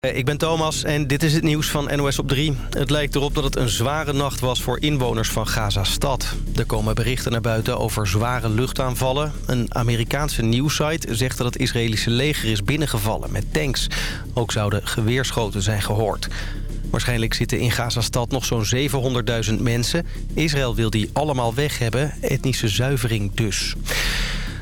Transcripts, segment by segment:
Eh, ik ben Thomas en dit is het nieuws van NOS op 3. Het lijkt erop dat het een zware nacht was voor inwoners van Gaza-stad. Er komen berichten naar buiten over zware luchtaanvallen. Een Amerikaanse nieuwssite zegt dat het Israëlische leger is binnengevallen met tanks. Ook zouden geweerschoten zijn gehoord. Waarschijnlijk zitten in Gaza-stad nog zo'n 700.000 mensen. Israël wil die allemaal weg hebben, etnische zuivering dus.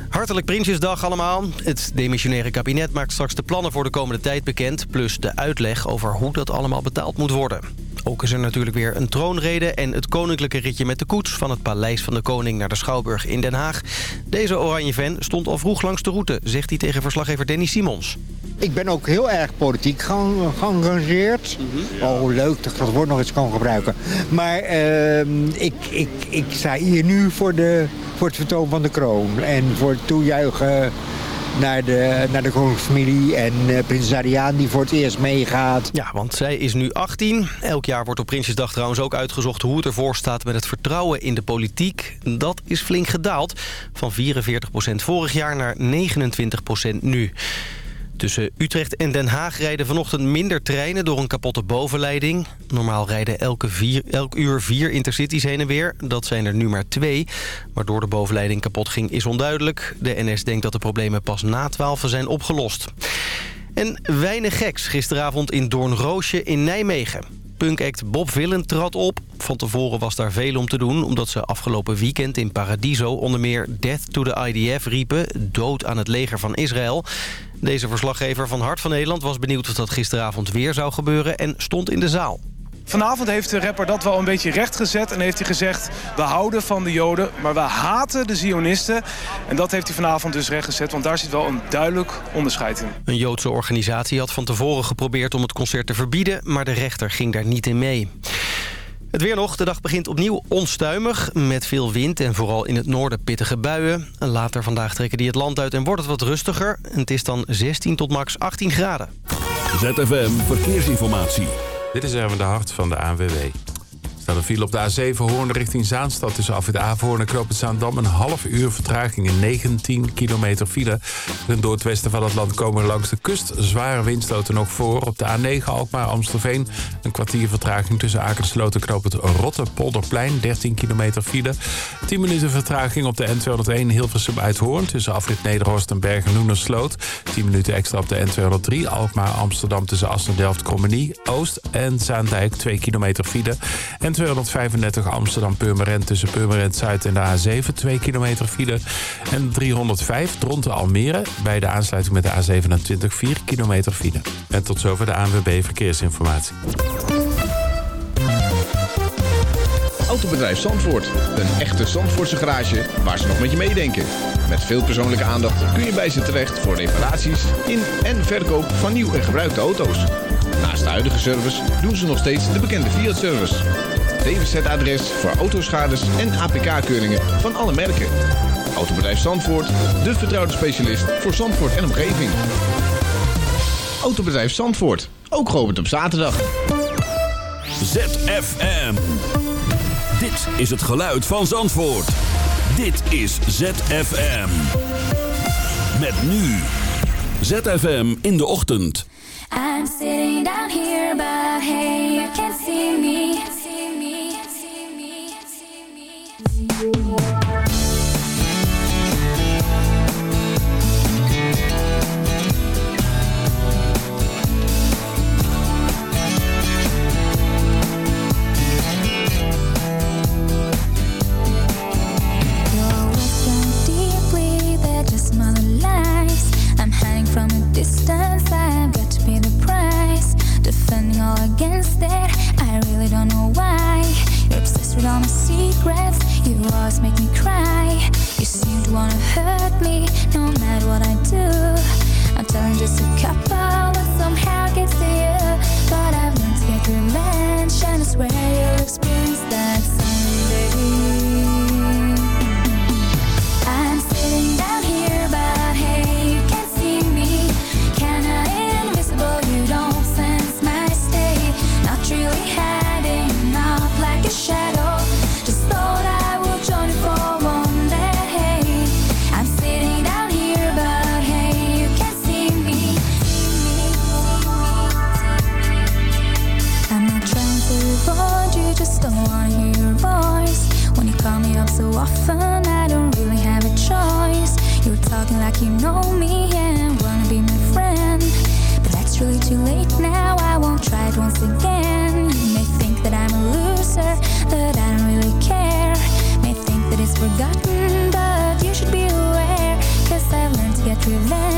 Hartelijk Prinsjesdag allemaal. Het demissionaire kabinet maakt straks de plannen voor de komende tijd bekend... plus de uitleg over hoe dat allemaal betaald moet worden. Ook is er natuurlijk weer een troonrede en het koninklijke ritje met de koets... van het paleis van de koning naar de Schouwburg in Den Haag. Deze oranje-fan stond al vroeg langs de route, zegt hij tegen verslaggever Danny Simons. Ik ben ook heel erg politiek geëngageerd. Oh, leuk dat ik dat woord nog eens kan gebruiken. Maar uh, ik, ik, ik sta hier nu voor, de, voor het vertoon van de kroon. En voor het toejuichen naar de, naar de koningsfamilie en uh, prinses Ariane die voor het eerst meegaat. Ja, want zij is nu 18. Elk jaar wordt op Prinsjesdag trouwens ook uitgezocht hoe het ervoor staat met het vertrouwen in de politiek. Dat is flink gedaald. Van 44% vorig jaar naar 29% nu. Tussen Utrecht en Den Haag rijden vanochtend minder treinen door een kapotte bovenleiding. Normaal rijden elke vier, elk uur vier intercities heen en weer. Dat zijn er nu maar twee. Waardoor de bovenleiding kapot ging is onduidelijk. De NS denkt dat de problemen pas na 12 zijn opgelost. En weinig geks gisteravond in Doornroosje in Nijmegen. Punkact Bob Villen trad op. Van tevoren was daar veel om te doen... omdat ze afgelopen weekend in Paradiso onder meer Death to the IDF riepen... dood aan het leger van Israël. Deze verslaggever van Hart van Nederland was benieuwd of dat gisteravond weer zou gebeuren... en stond in de zaal. Vanavond heeft de rapper dat wel een beetje rechtgezet en heeft hij gezegd... we houden van de Joden, maar we haten de Zionisten. En dat heeft hij vanavond dus rechtgezet, want daar zit wel een duidelijk onderscheid in. Een Joodse organisatie had van tevoren geprobeerd om het concert te verbieden... maar de rechter ging daar niet in mee. Het weer nog. De dag begint opnieuw onstuimig. Met veel wind en vooral in het noorden pittige buien. Later vandaag trekken die het land uit en wordt het wat rustiger. Het is dan 16 tot max 18 graden. ZFM Verkeersinformatie. Dit is even de hart van de ANWB staat file op de A7 Hoorn richting Zaanstad. Tussen af het Averhoorn en Knoop Zaandam. Een half uur vertraging in 19 kilometer file. En door het westen van het land komen langs de kust. Zware windstoten nog voor. Op de A9 Alkmaar-Amstelveen. Een kwartier vertraging tussen Akersloot en Knoop het Rotte-Polderplein. 13 kilometer file. 10 minuten vertraging op de N201 Hilversum Uithoorn. Tussen afrit Nederhorst en Bergen-Loenersloot. 10 minuten extra op de N203 Alkmaar-Amsterdam tussen Assen-Delft-Krommenie. Oost en Zaandijk 2 kilometer file. En 235 Amsterdam-Purmerend tussen Purmerend Zuid en de A7 2 kilometer file. En 305 Dronten Almere bij de aansluiting met de A27 4 kilometer file. En tot zover de ANWB Verkeersinformatie. Autobedrijf Zandvoort. Een echte Zandvoortse garage waar ze nog met je meedenken. Met veel persoonlijke aandacht kun je bij ze terecht voor reparaties in en verkoop van nieuw en gebruikte auto's. Naast de huidige service doen ze nog steeds de bekende Fiat-service. DWZ-adres voor autoschades en APK-keuringen van alle merken. Autobedrijf Zandvoort, de vertrouwde specialist voor Zandvoort en omgeving. Autobedrijf Zandvoort, ook geopend op zaterdag. ZFM. Dit is het geluid van Zandvoort. Dit is ZFM. Met nu. ZFM in de ochtend. I'm sitting down here, but hey, you can't see me. lost me Dreamland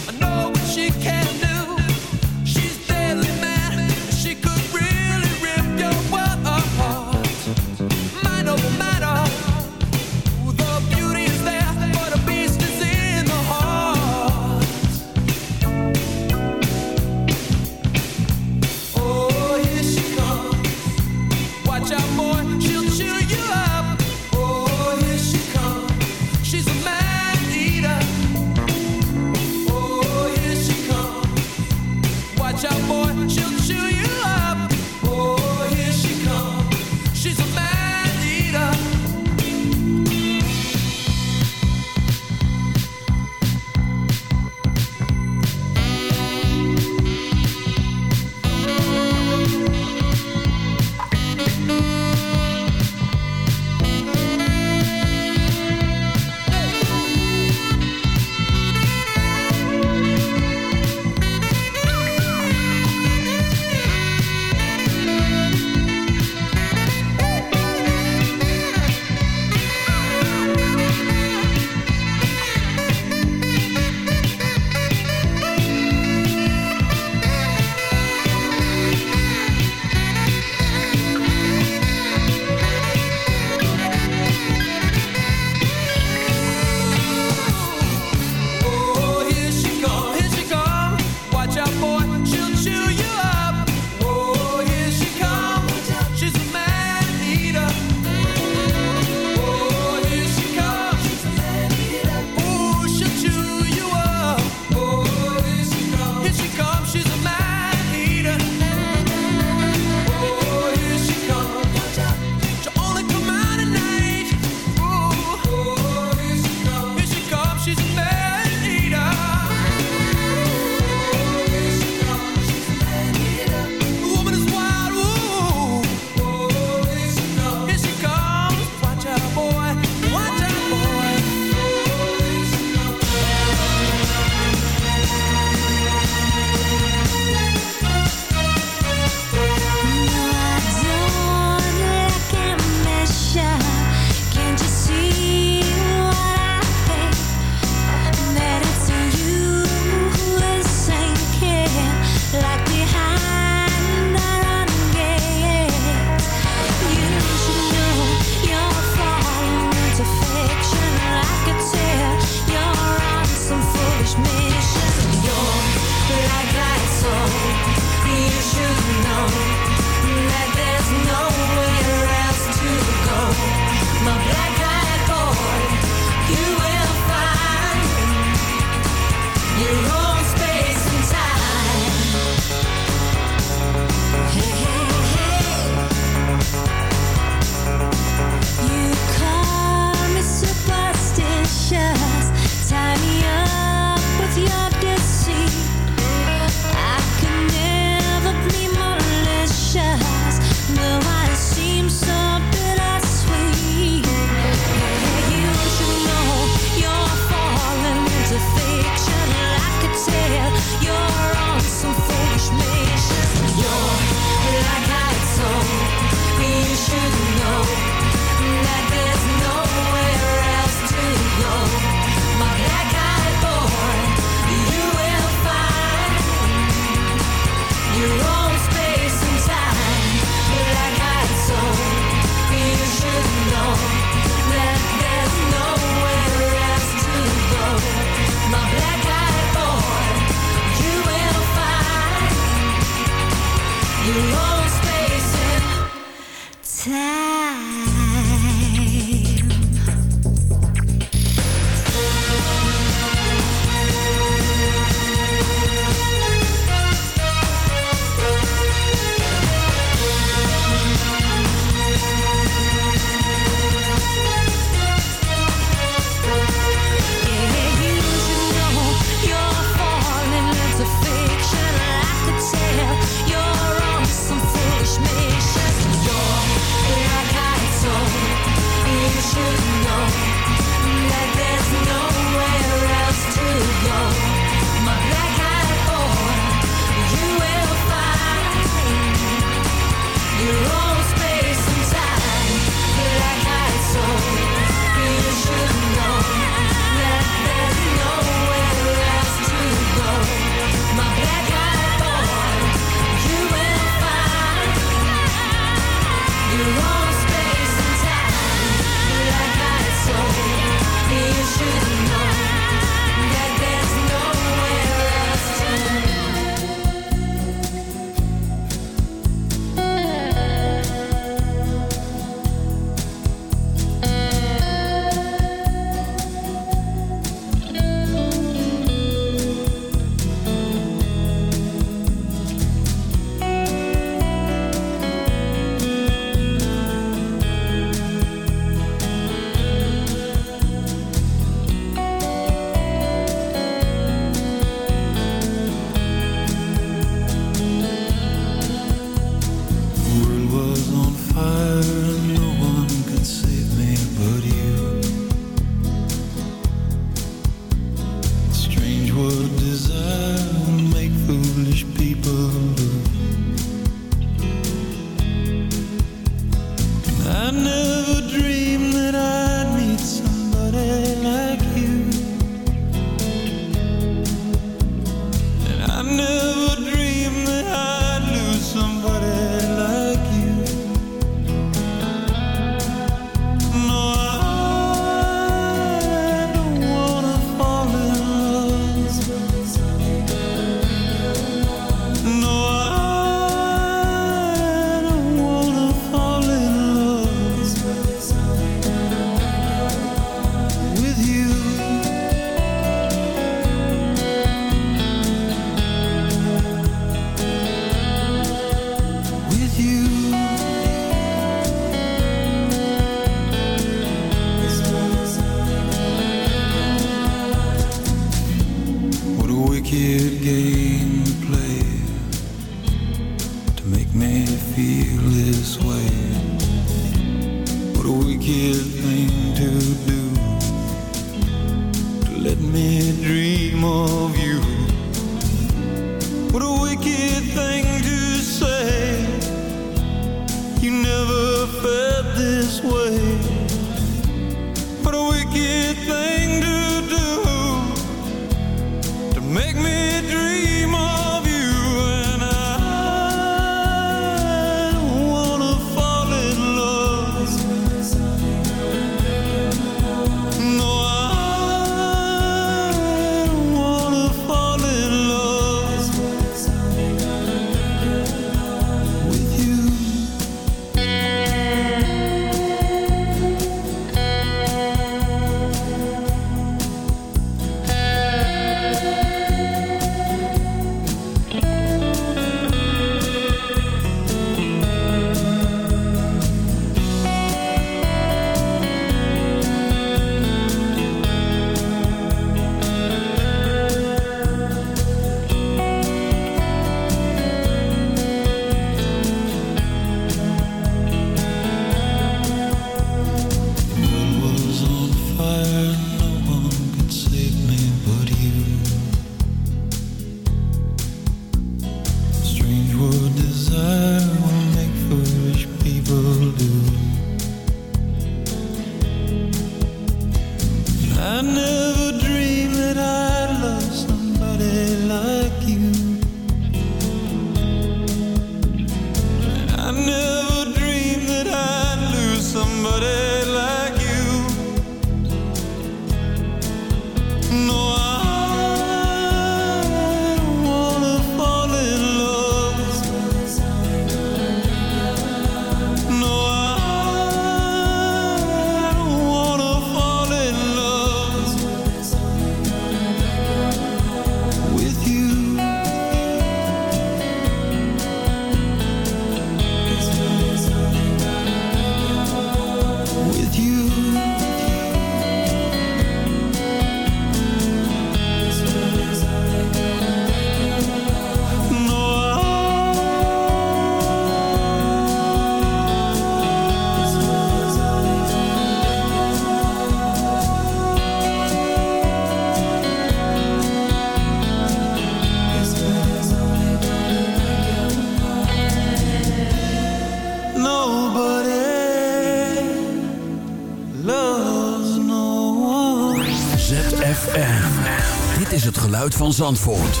van Zandvoort.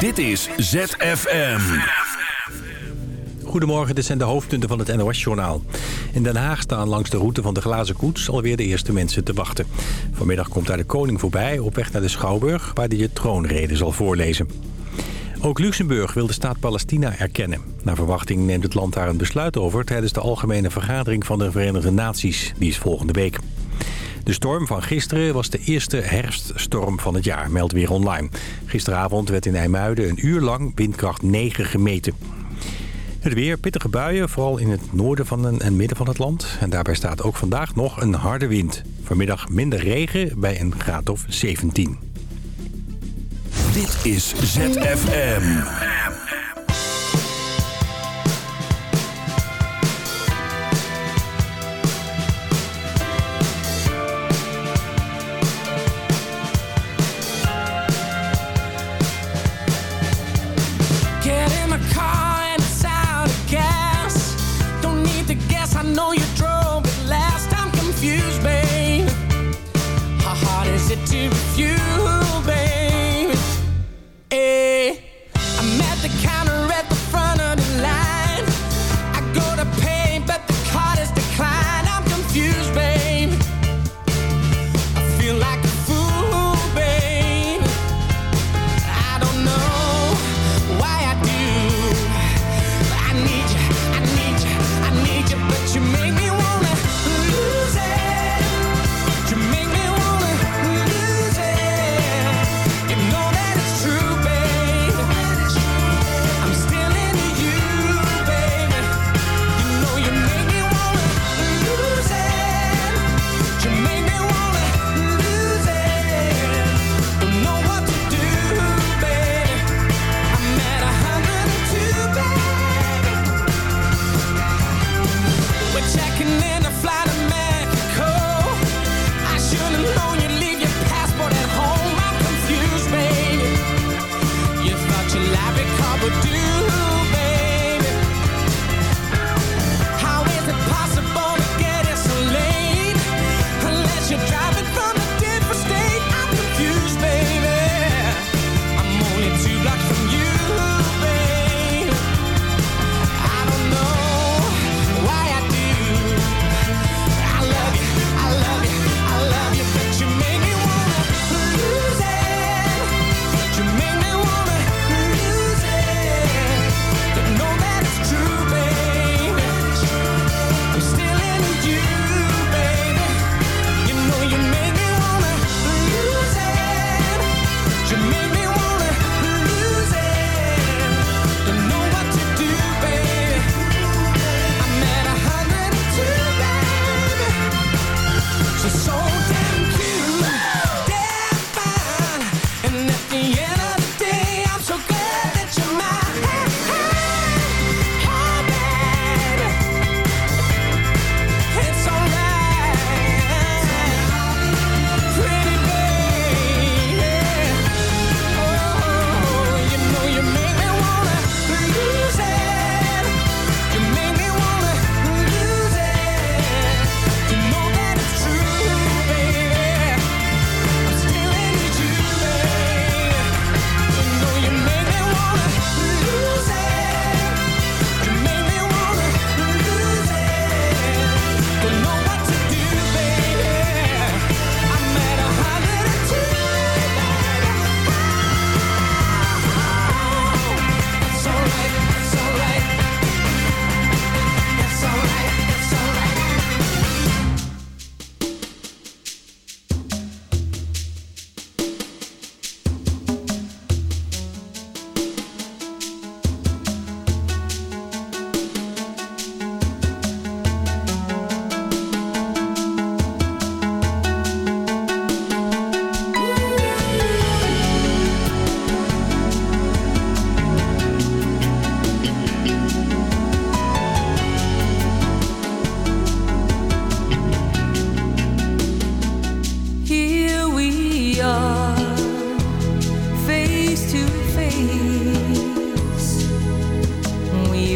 Dit is ZFM. Goedemorgen, dit zijn de hoofdpunten van het NOS-journaal. In Den Haag staan langs de route van de Glazen Koets alweer de eerste mensen te wachten. Vanmiddag komt daar de koning voorbij op weg naar de Schouwburg... waar hij de troonrede zal voorlezen. Ook Luxemburg wil de staat Palestina erkennen. Naar verwachting neemt het land daar een besluit over... tijdens de algemene vergadering van de Verenigde Naties. Die is volgende week. De storm van gisteren was de eerste herfststorm van het jaar, meldt Weer Online. Gisteravond werd in IJmuiden een uur lang windkracht 9 gemeten. Het weer, pittige buien, vooral in het noorden van en midden van het land. En daarbij staat ook vandaag nog een harde wind. Vanmiddag minder regen bij een graad of 17. Dit is ZFM. to refuse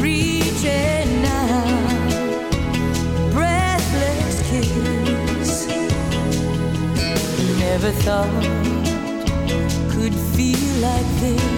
reaching out, breathless kiss. Never thought could feel like this.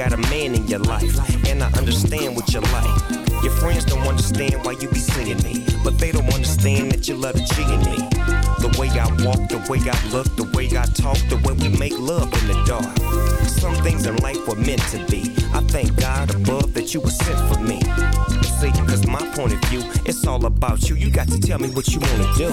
got a man in your life, and I understand what you like. Your friends don't understand why you be singing me, but they don't understand that you love to cheating me. The way I walk, the way I look, the way I talk, the way we make love in the dark. Some things in life were meant to be. I thank God above that you were sent for me. See, 'cause my point of view, it's all about you. You got to tell me what you wanna do.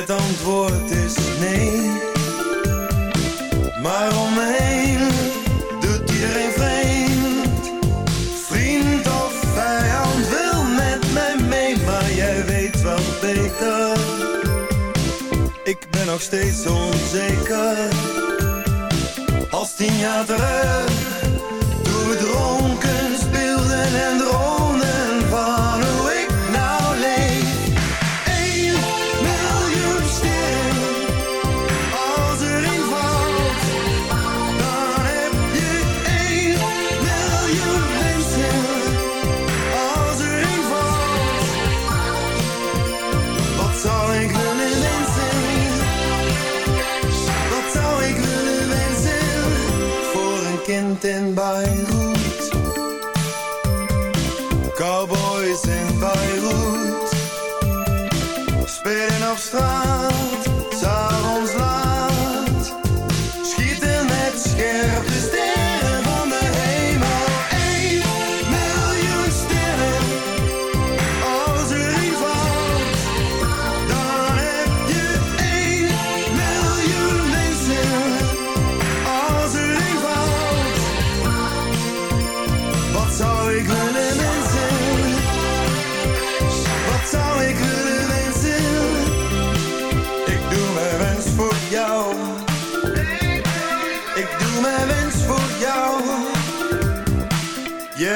Het antwoord is nee. Maar omheen heen doet iedereen vreemd. Vriend of vijand wil met mij mee, maar jij weet wel beter. Ik ben nog steeds onzeker. Als tien jaar terug by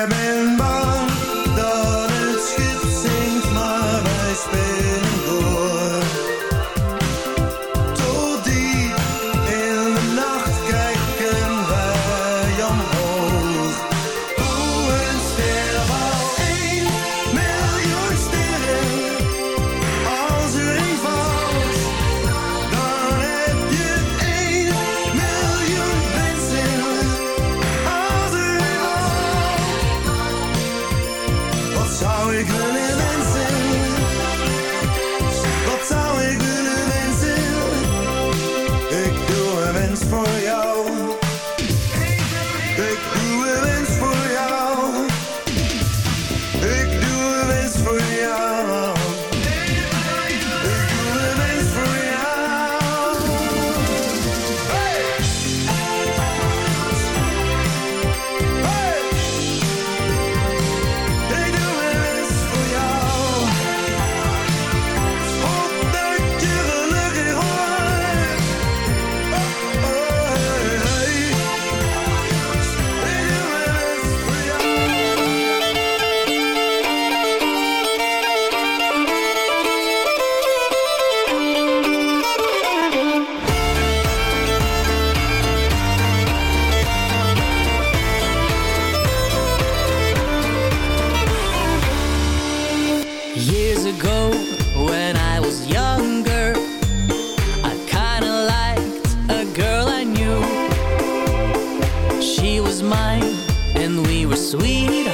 grabbing sweet